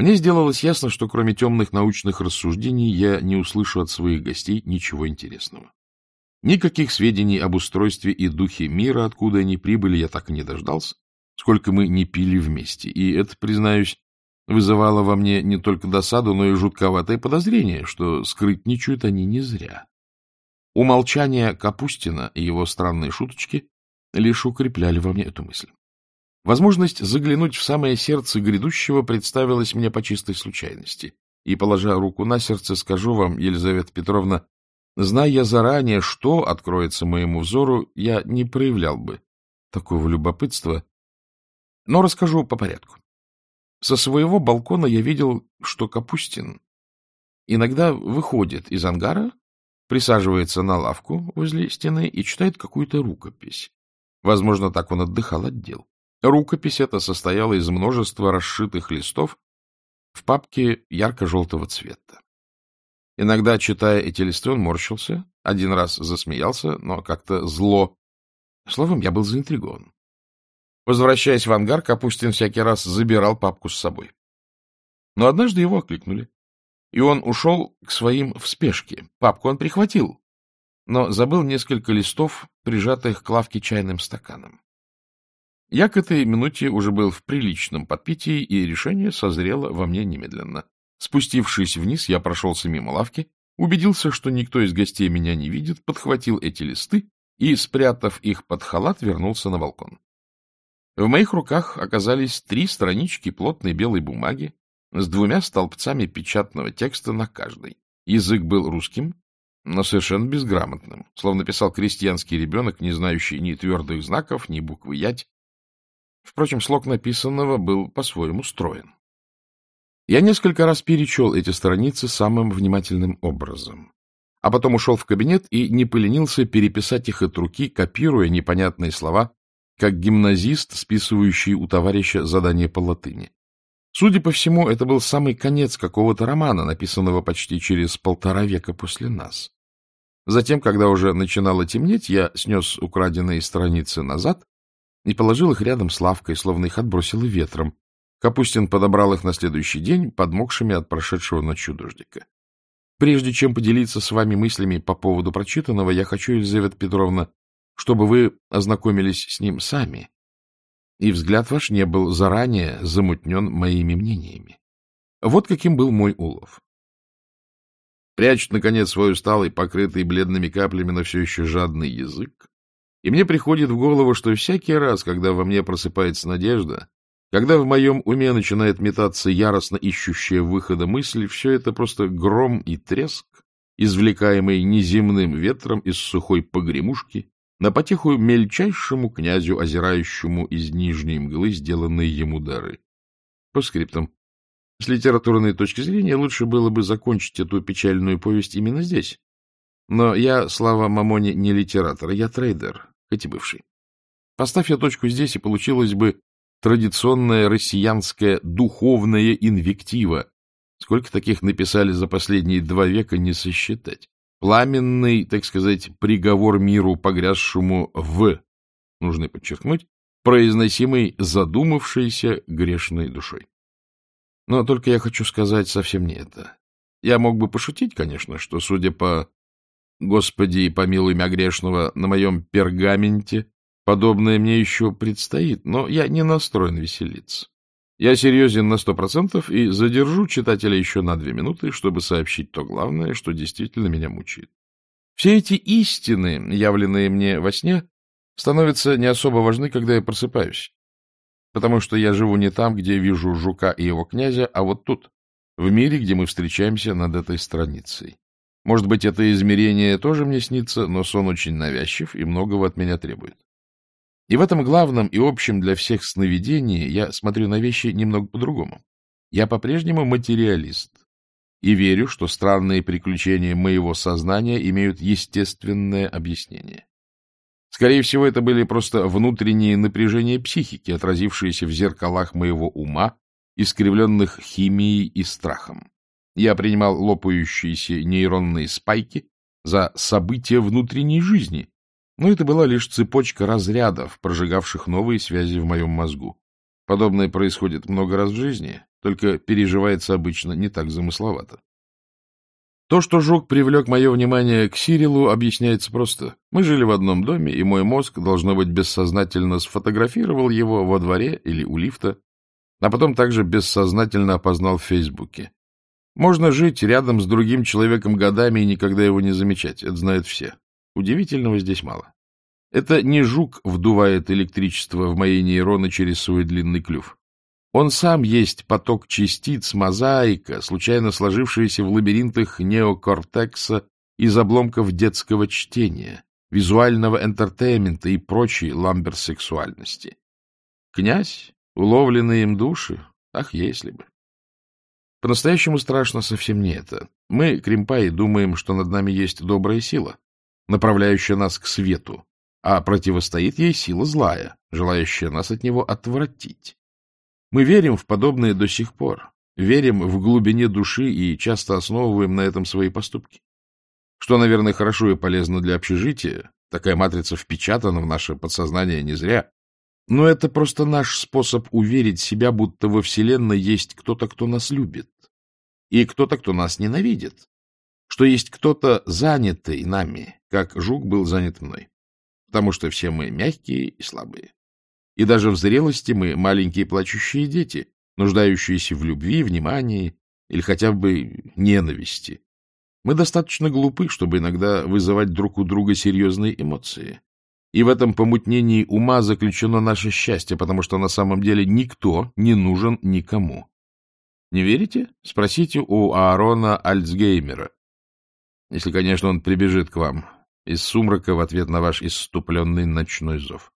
Мне сделалось ясно, что кроме темных научных рассуждений я не услышу от своих гостей ничего интересного. Никаких сведений об устройстве и духе мира, откуда они прибыли, я так и не дождался, сколько мы не пили вместе. И это, признаюсь, вызывало во мне не только досаду, но и жутковатое подозрение, что скрытничают они не зря. Умолчание Капустина и его странные шуточки лишь укрепляли во мне эту мысль. Возможность заглянуть в самое сердце грядущего представилась мне по чистой случайности. И, положа руку на сердце, скажу вам, Елизавета Петровна, зная заранее, что откроется моему взору, я не проявлял бы такого любопытства. Но расскажу по порядку. Со своего балкона я видел, что Капустин иногда выходит из ангара, присаживается на лавку возле стены и читает какую-то рукопись. Возможно, так он отдыхал от дел. Рукопись эта состояла из множества расшитых листов в папке ярко-желтого цвета. Иногда, читая эти листы, он морщился, один раз засмеялся, но как-то зло. Словом, я был заинтригован. Возвращаясь в ангар, Капустин всякий раз забирал папку с собой. Но однажды его окликнули, и он ушел к своим в спешке. Папку он прихватил, но забыл несколько листов, прижатых к лавке чайным стаканом. Я к этой минуте уже был в приличном подпитии, и решение созрело во мне немедленно. Спустившись вниз, я прошелся мимо лавки, убедился, что никто из гостей меня не видит, подхватил эти листы и, спрятав их под халат, вернулся на балкон. В моих руках оказались три странички плотной белой бумаги с двумя столбцами печатного текста на каждой. Язык был русским, но совершенно безграмотным, словно писал крестьянский ребенок, не знающий ни твердых знаков, ни буквы «ять», Впрочем, слог написанного был по-своему строен. Я несколько раз перечел эти страницы самым внимательным образом, а потом ушел в кабинет и не поленился переписать их от руки, копируя непонятные слова, как гимназист, списывающий у товарища задание по латыни. Судя по всему, это был самый конец какого-то романа, написанного почти через полтора века после нас. Затем, когда уже начинало темнеть, я снес украденные страницы назад и положил их рядом с лавкой, словно их отбросило ветром. Капустин подобрал их на следующий день, подмокшими от прошедшего ночью дождика. Прежде чем поделиться с вами мыслями по поводу прочитанного, я хочу, Елизавета Петровна, чтобы вы ознакомились с ним сами, и взгляд ваш не был заранее замутнен моими мнениями. Вот каким был мой улов. Прячет, наконец, свой усталый, покрытый бледными каплями, но все еще жадный язык, и мне приходит в голову, что всякий раз, когда во мне просыпается надежда, когда в моем уме начинает метаться яростно ищущая выхода мысль, все это просто гром и треск, извлекаемый неземным ветром из сухой погремушки, на потеху мельчайшему князю, озирающему из нижней мглы сделанные ему дары. По скриптам. С литературной точки зрения лучше было бы закончить эту печальную повесть именно здесь. Но я, слава Мамоне, не литератор, я трейдер, хоть и бывший. Поставь я точку здесь, и получилась бы традиционная россиянская духовная инвектива. Сколько таких написали за последние два века, не сосчитать. Пламенный, так сказать, приговор миру, погрязшему в, нужно подчеркнуть, произносимый задумавшейся грешной душой. Но только я хочу сказать совсем не это. Я мог бы пошутить, конечно, что, судя по Господи, помилуй меня грешного, на моем пергаменте подобное мне еще предстоит, но я не настроен веселиться. Я серьезен на сто процентов и задержу читателя еще на две минуты, чтобы сообщить то главное, что действительно меня мучает. Все эти истины, явленные мне во сне, становятся не особо важны, когда я просыпаюсь. Потому что я живу не там, где вижу жука и его князя, а вот тут, в мире, где мы встречаемся над этой страницей. Может быть, это измерение тоже мне снится, но сон очень навязчив и многого от меня требует. И в этом главном и общем для всех сновидении я смотрю на вещи немного по-другому. Я по-прежнему материалист и верю, что странные приключения моего сознания имеют естественное объяснение. Скорее всего, это были просто внутренние напряжения психики, отразившиеся в зеркалах моего ума, искривленных химией и страхом. Я принимал лопающиеся нейронные спайки за события внутренней жизни, но это была лишь цепочка разрядов, прожигавших новые связи в моем мозгу. Подобное происходит много раз в жизни, только переживается обычно не так замысловато. То, что Жук привлек мое внимание к Сирилу, объясняется просто. Мы жили в одном доме, и мой мозг, должно быть, бессознательно сфотографировал его во дворе или у лифта, а потом также бессознательно опознал в Фейсбуке. Можно жить рядом с другим человеком годами и никогда его не замечать, это знают все. Удивительного здесь мало. Это не жук вдувает электричество в мои нейроны через свой длинный клюв. Он сам есть поток частиц, мозаика, случайно сложившаяся в лабиринтах неокортекса из обломков детского чтения, визуального энтертеймента и прочей ламберсексуальности. Князь, уловленные им души, ах, если бы. По-настоящему страшно совсем не это. Мы, кремпаи, думаем, что над нами есть добрая сила, направляющая нас к свету, а противостоит ей сила злая, желающая нас от него отвратить. Мы верим в подобное до сих пор, верим в глубине души и часто основываем на этом свои поступки. Что, наверное, хорошо и полезно для общежития, такая матрица впечатана в наше подсознание не зря, но это просто наш способ уверить себя, будто во Вселенной есть кто-то, кто нас любит, и кто-то, кто нас ненавидит, что есть кто-то занятый нами, как жук был занят мной, потому что все мы мягкие и слабые. И даже в зрелости мы маленькие плачущие дети, нуждающиеся в любви, внимании или хотя бы ненависти. Мы достаточно глупы, чтобы иногда вызывать друг у друга серьезные эмоции. И в этом помутнении ума заключено наше счастье, потому что на самом деле никто не нужен никому. Не верите? Спросите у Аарона Альцгеймера. Если, конечно, он прибежит к вам из сумрака в ответ на ваш иступленный ночной зов.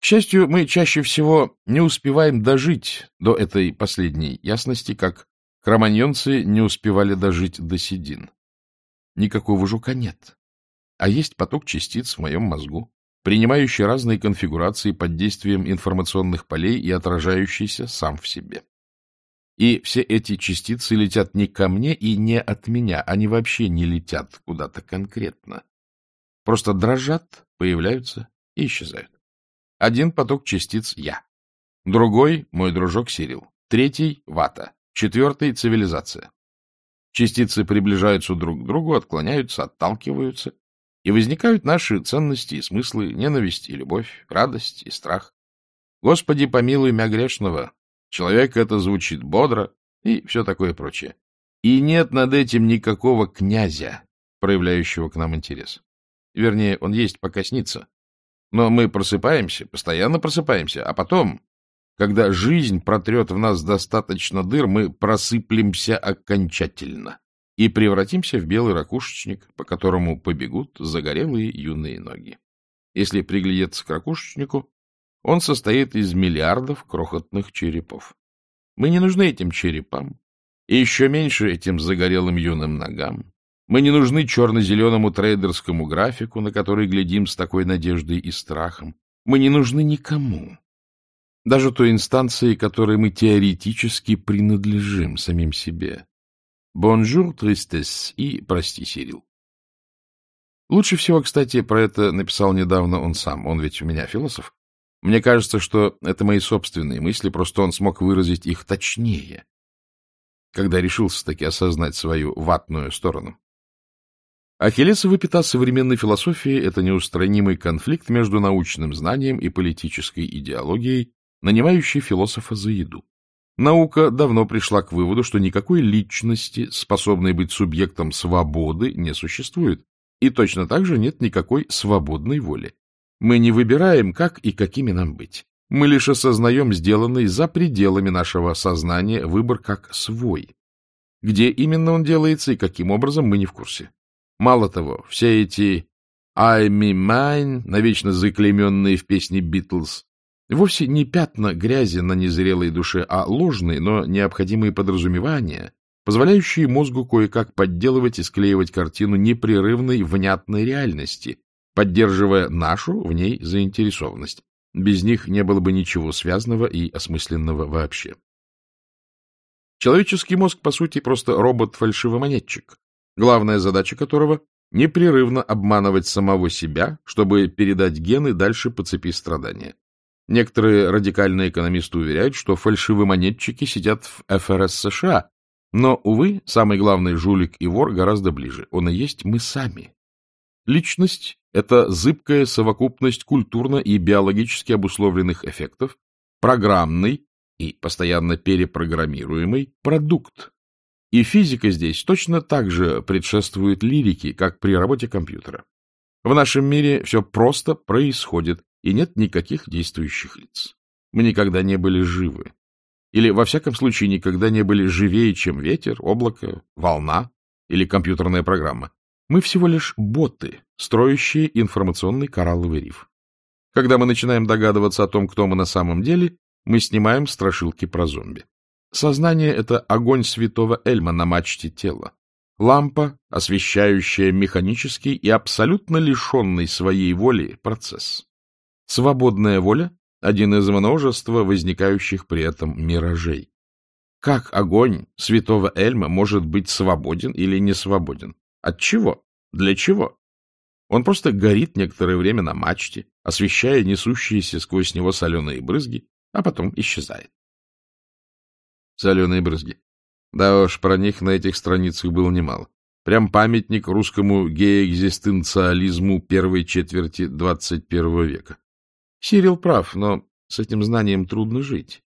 К счастью, мы чаще всего не успеваем дожить до этой последней ясности, как кроманьонцы не успевали дожить до седин. Никакого жука нет, а есть поток частиц в моем мозгу, принимающий разные конфигурации под действием информационных полей и отражающийся сам в себе. И все эти частицы летят не ко мне и не от меня, они вообще не летят куда-то конкретно. Просто дрожат, появляются и исчезают. Один поток частиц — я. Другой — мой дружок Сирил. Третий — вата. Четвертый — цивилизация. Частицы приближаются друг к другу, отклоняются, отталкиваются, и возникают наши ценности и смыслы, ненависть и любовь, радость и страх. Господи, помилуй мя грешного. Человек это звучит бодро и все такое прочее. И нет над этим никакого князя, проявляющего к нам интерес. Вернее, он есть, пока снится. Но мы просыпаемся, постоянно просыпаемся, а потом, когда жизнь протрет в нас достаточно дыр, мы просыплемся окончательно и превратимся в белый ракушечник, по которому побегут загорелые юные ноги. Если приглядеться к ракушечнику, он состоит из миллиардов крохотных черепов. Мы не нужны этим черепам, и еще меньше этим загорелым юным ногам. Мы не нужны черно-зеленому трейдерскому графику, на который глядим с такой надеждой и страхом. Мы не нужны никому. Даже той инстанции, которой мы теоретически принадлежим самим себе. Bonjour, tristesse и прости, Сирил. Лучше всего, кстати, про это написал недавно он сам. Он ведь у меня философ. Мне кажется, что это мои собственные мысли, просто он смог выразить их точнее, когда решился таки осознать свою ватную сторону. Ахиллесова пята современной философии — это неустранимый конфликт между научным знанием и политической идеологией, нанимающей философа за еду. Наука давно пришла к выводу, что никакой личности, способной быть субъектом свободы, не существует, и точно так же нет никакой свободной воли. Мы не выбираем, как и какими нам быть. Мы лишь осознаем сделанный за пределами нашего сознания выбор как свой. Где именно он делается и каким образом, мы не в курсе. Мало того, все эти «I me mine», навечно заклейменные в песне «Битлз», вовсе не пятна грязи на незрелой душе, а ложные, но необходимые подразумевания, позволяющие мозгу кое-как подделывать и склеивать картину непрерывной внятной реальности, поддерживая нашу в ней заинтересованность. Без них не было бы ничего связанного и осмысленного вообще. Человеческий мозг, по сути, просто робот-фальшивомонетчик, главная задача которого — непрерывно обманывать самого себя, чтобы передать гены дальше по цепи страдания. Некоторые радикальные экономисты уверяют, что фальшивомонетчики сидят в ФРС США, но, увы, самый главный жулик и вор гораздо ближе. Он и есть мы сами. Личность — это зыбкая совокупность культурно и биологически обусловленных эффектов, программный и постоянно перепрограммируемый продукт. И физика здесь точно так же предшествует лирике, как при работе компьютера. В нашем мире все просто происходит, и нет никаких действующих лиц. Мы никогда не были живы. Или, во всяком случае, никогда не были живее, чем ветер, облако, волна или компьютерная программа. Мы всего лишь боты, строящие информационный коралловый риф. Когда мы начинаем догадываться о том, кто мы на самом деле, мы снимаем страшилки про зомби. Сознание — это огонь святого Эльма на мачте тела. Лампа, освещающая механический и абсолютно лишенный своей воли процесс. Свободная воля — один из множества возникающих при этом миражей. Как огонь святого Эльма может быть свободен или не свободен? От чего? Для чего? Он просто горит некоторое время на мачте, освещая несущиеся сквозь него соленые брызги, а потом исчезает. Соленые брызги. Да уж, про них на этих страницах было немало. Прям памятник русскому геэкзистенциализму первой четверти XXI века. Сирил прав, но с этим знанием трудно жить.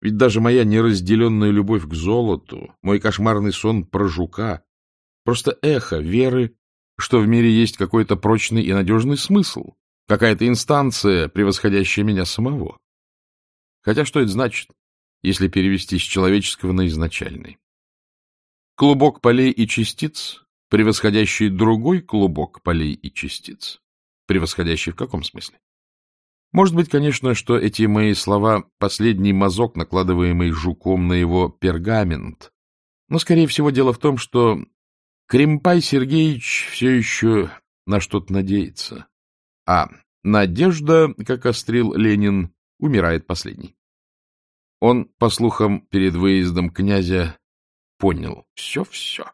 Ведь даже моя неразделенная любовь к золоту, мой кошмарный сон про жука — просто эхо веры, что в мире есть какой-то прочный и надежный смысл, какая-то инстанция, превосходящая меня самого. Хотя что это значит, если перевести с человеческого на изначальный? Клубок полей и частиц, превосходящий другой клубок полей и частиц. Превосходящий в каком смысле? Может быть, конечно, что эти мои слова — последний мазок, накладываемый жуком на его пергамент. Но, скорее всего, дело в том, что Кремпай Сергеевич все еще на что-то надеется. А надежда, как острил Ленин, умирает последней. Он, по слухам, перед выездом князя понял все-все.